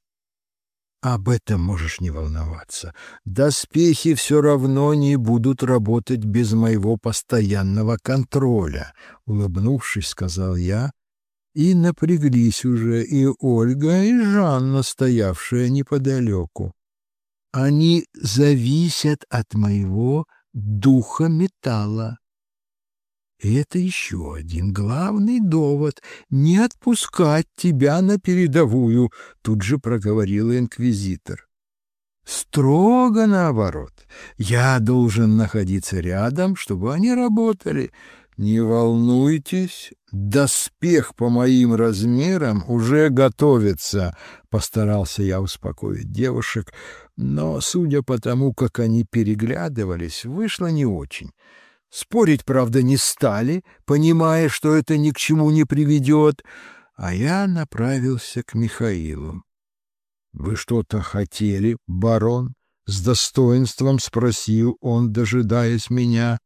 Об этом можешь не волноваться. Доспехи все равно не будут работать без моего постоянного контроля, улыбнувшись, сказал я. И напряглись уже и Ольга, и Жанна, стоявшая неподалеку. Они зависят от моего духа металла. Это еще один главный довод — не отпускать тебя на передовую, — тут же проговорил инквизитор. Строго наоборот. Я должен находиться рядом, чтобы они работали. Не волнуйтесь, доспех по моим размерам уже готовится, — постарался я успокоить девушек, но, судя по тому, как они переглядывались, вышло не очень. Спорить, правда, не стали, понимая, что это ни к чему не приведет, а я направился к Михаилу. — Вы что-то хотели, барон? — с достоинством спросил он, дожидаясь меня.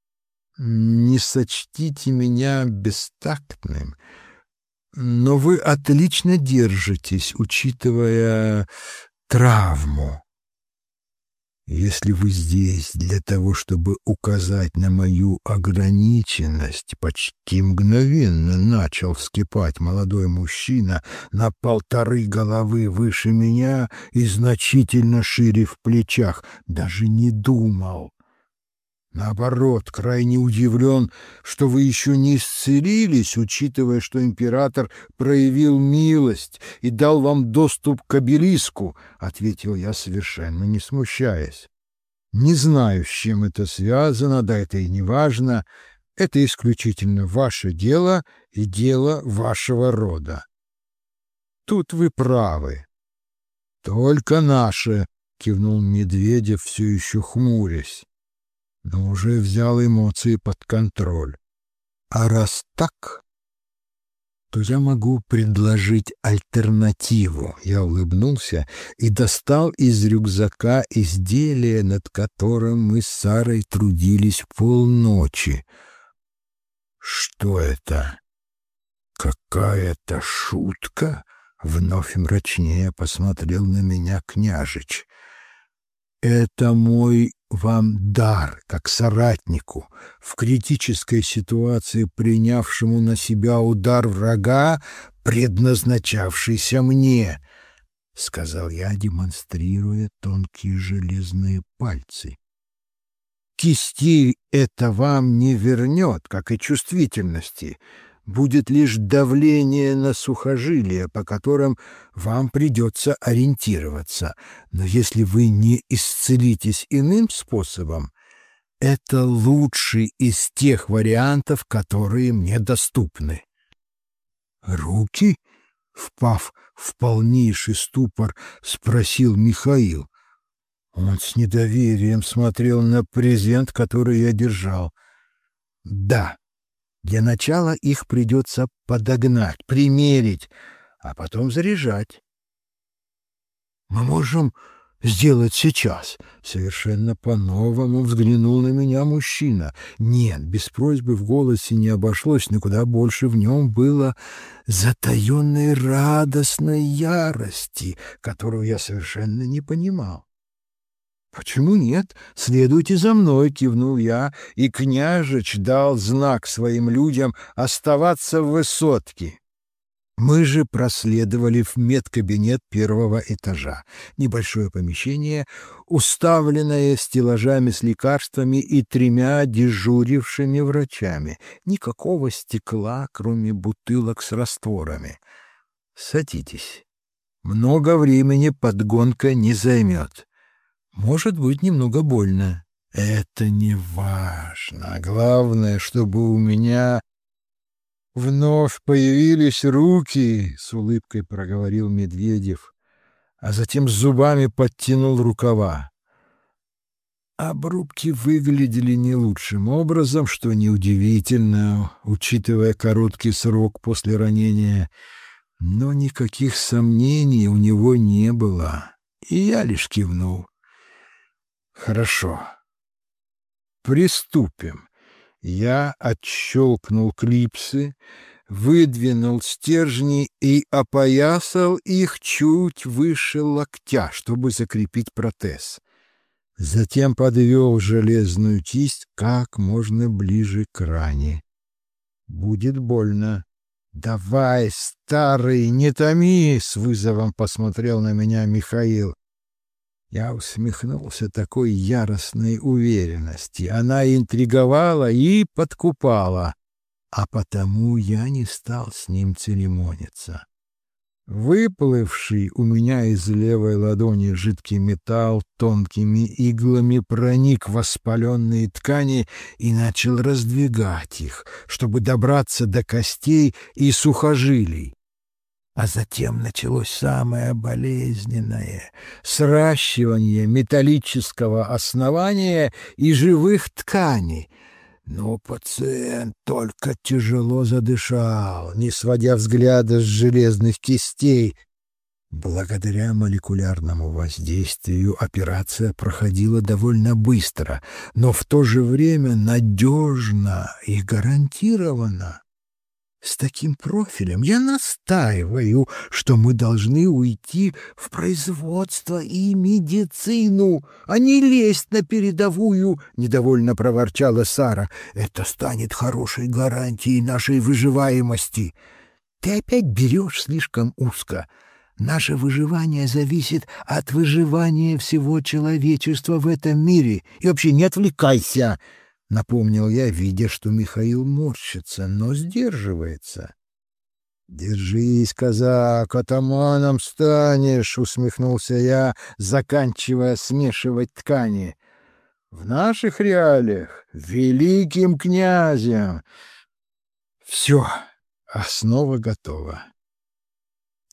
— Не сочтите меня бестактным, но вы отлично держитесь, учитывая травму. Если вы здесь для того, чтобы указать на мою ограниченность, почти мгновенно начал вскипать молодой мужчина на полторы головы выше меня и значительно шире в плечах, даже не думал. Наоборот, крайне удивлен, что вы еще не исцелились, учитывая, что император проявил милость и дал вам доступ к обелиску, — ответил я, совершенно не смущаясь. Не знаю, с чем это связано, да это и не важно. Это исключительно ваше дело и дело вашего рода. Тут вы правы. Только наше, — кивнул Медведев, все еще хмурясь но уже взял эмоции под контроль. А раз так, то я могу предложить альтернативу. Я улыбнулся и достал из рюкзака изделие, над которым мы с Сарой трудились полночи. Что это? Какая-то шутка? Вновь мрачнее посмотрел на меня княжич. Это мой вам дар, как соратнику, в критической ситуации принявшему на себя удар врага, предназначавшийся мне, — сказал я, демонстрируя тонкие железные пальцы. Кисти это вам не вернет, как и чувствительности, будет лишь давление на сухожилия, по которым вам придется ориентироваться. Но если вы не исцелитесь иным способом, это лучший из тех вариантов, которые мне доступны. «Руки?» — впав в полнейший ступор, спросил Михаил. Он с недоверием смотрел на презент, который я держал. «Да», для начала их придется подогнать, примерить, а потом заряжать. Мы можем сделать сейчас. Совершенно по-новому взглянул на меня мужчина. Нет, без просьбы в голосе не обошлось, но куда больше в нем было затаенной радостной ярости, которую я совершенно не понимал. «Почему нет? Следуйте за мной!» — кивнул я, и княжич дал знак своим людям оставаться в высотке. Мы же проследовали в медкабинет первого этажа. Небольшое помещение, уставленное стеллажами с лекарствами и тремя дежурившими врачами. Никакого стекла, кроме бутылок с растворами. Садитесь. Много времени подгонка не займет. Может быть немного больно. Это не важно. Главное, чтобы у меня вновь появились руки, с улыбкой проговорил Медведев, а затем зубами подтянул рукава. Обрубки выглядели не лучшим образом, что неудивительно, учитывая короткий срок после ранения, но никаких сомнений у него не было, и я лишь кивнул. «Хорошо. Приступим». Я отщелкнул клипсы, выдвинул стержни и опоясал их чуть выше локтя, чтобы закрепить протез. Затем подвел железную кисть как можно ближе к ране. «Будет больно». «Давай, старый, не томи!» — с вызовом посмотрел на меня Михаил. Я усмехнулся такой яростной уверенности. Она интриговала и подкупала, а потому я не стал с ним церемониться. Выплывший у меня из левой ладони жидкий металл тонкими иглами проник в воспаленные ткани и начал раздвигать их, чтобы добраться до костей и сухожилий. А затем началось самое болезненное — сращивание металлического основания и живых тканей — но пациент только тяжело задышал, не сводя взгляда с железных кистей. Благодаря молекулярному воздействию операция проходила довольно быстро, но в то же время надежно и гарантированно. С таким профилем я настаиваю, что мы должны уйти в производство и медицину, а не лезть на передовую, — недовольно проворчала Сара. Это станет хорошей гарантией нашей выживаемости. Ты опять берешь слишком узко. Наше выживание зависит от выживания всего человечества в этом мире. И вообще не отвлекайся. — напомнил я, видя, что Михаил морщится, но сдерживается. «Держись, казак, атаманом станешь!» — усмехнулся я, заканчивая смешивать ткани. «В наших реалиях великим князем!» «Все, основа готова.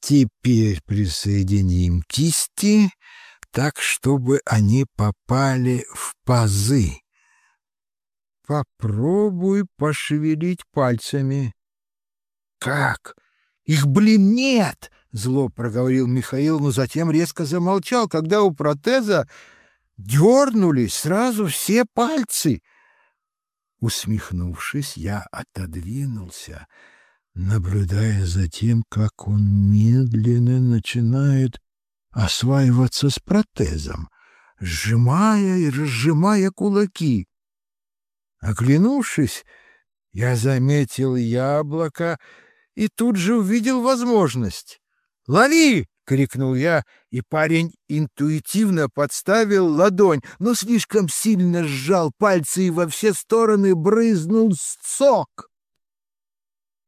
Теперь присоединим кисти так, чтобы они попали в пазы». Попробуй пошевелить пальцами. Как? Их, блин, нет! Зло проговорил Михаил, но затем резко замолчал, когда у протеза дернулись сразу все пальцы. Усмехнувшись, я отодвинулся, наблюдая за тем, как он медленно начинает осваиваться с протезом, сжимая и разжимая кулаки. Оглянувшись, я заметил яблоко и тут же увидел возможность. «Лови!» — крикнул я, и парень интуитивно подставил ладонь, но слишком сильно сжал пальцы и во все стороны брызнул сок.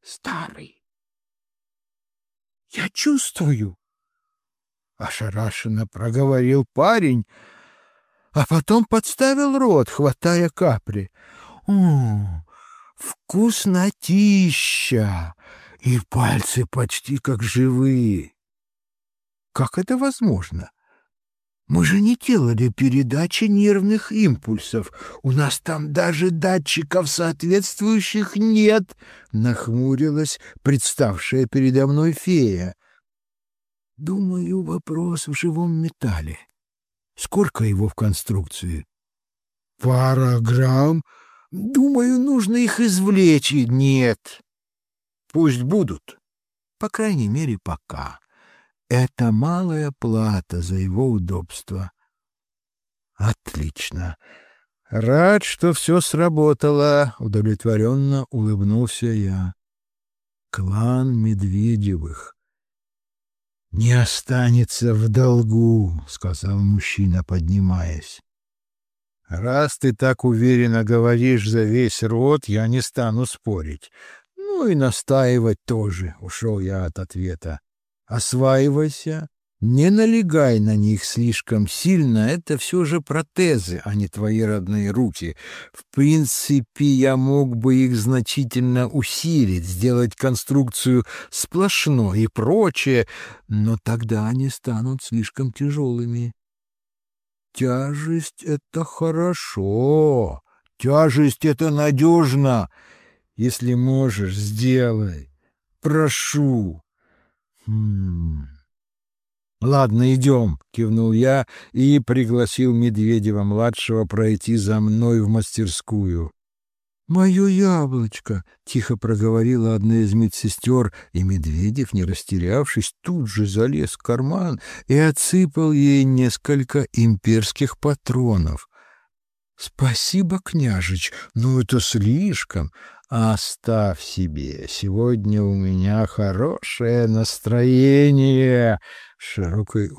«Старый! Я чувствую!» — ошарашенно проговорил парень, а потом подставил рот, хватая капли — вкуснотища! И пальцы почти как живые. Как это возможно? Мы же не делали передачи нервных импульсов. У нас там даже датчиков соответствующих нет, нахмурилась представшая передо мной фея. Думаю, вопрос в живом металле. Сколько его в конструкции? Пара грамм, Думаю, нужно их извлечь. Нет. Пусть будут. По крайней мере, пока. Это малая плата за его удобство. Отлично. Рад, что все сработало, удовлетворенно улыбнулся я. Клан Медведевых не останется в долгу, сказал мужчина, поднимаясь. Раз ты так уверенно говоришь за весь род, я не стану спорить. Ну и настаивать тоже, ушел я от ответа. Осваивайся, не налегай на них слишком сильно, это все же протезы, а не твои родные руки. В принципе, я мог бы их значительно усилить, сделать конструкцию сплошной и прочее, но тогда они станут слишком тяжелыми. Тяжесть — это хорошо. Тяжесть — это надежно. Если можешь, сделай. Прошу. Хм... «Ладно, идем», — кивнул я и пригласил Медведева-младшего пройти за мной в мастерскую. «Мое яблочко!» — тихо проговорила одна из медсестер, и Медведев, не растерявшись, тут же залез в карман и отсыпал ей несколько имперских патронов. «Спасибо, княжич, ну это слишком. Оставь себе, сегодня у меня хорошее настроение!» Широкой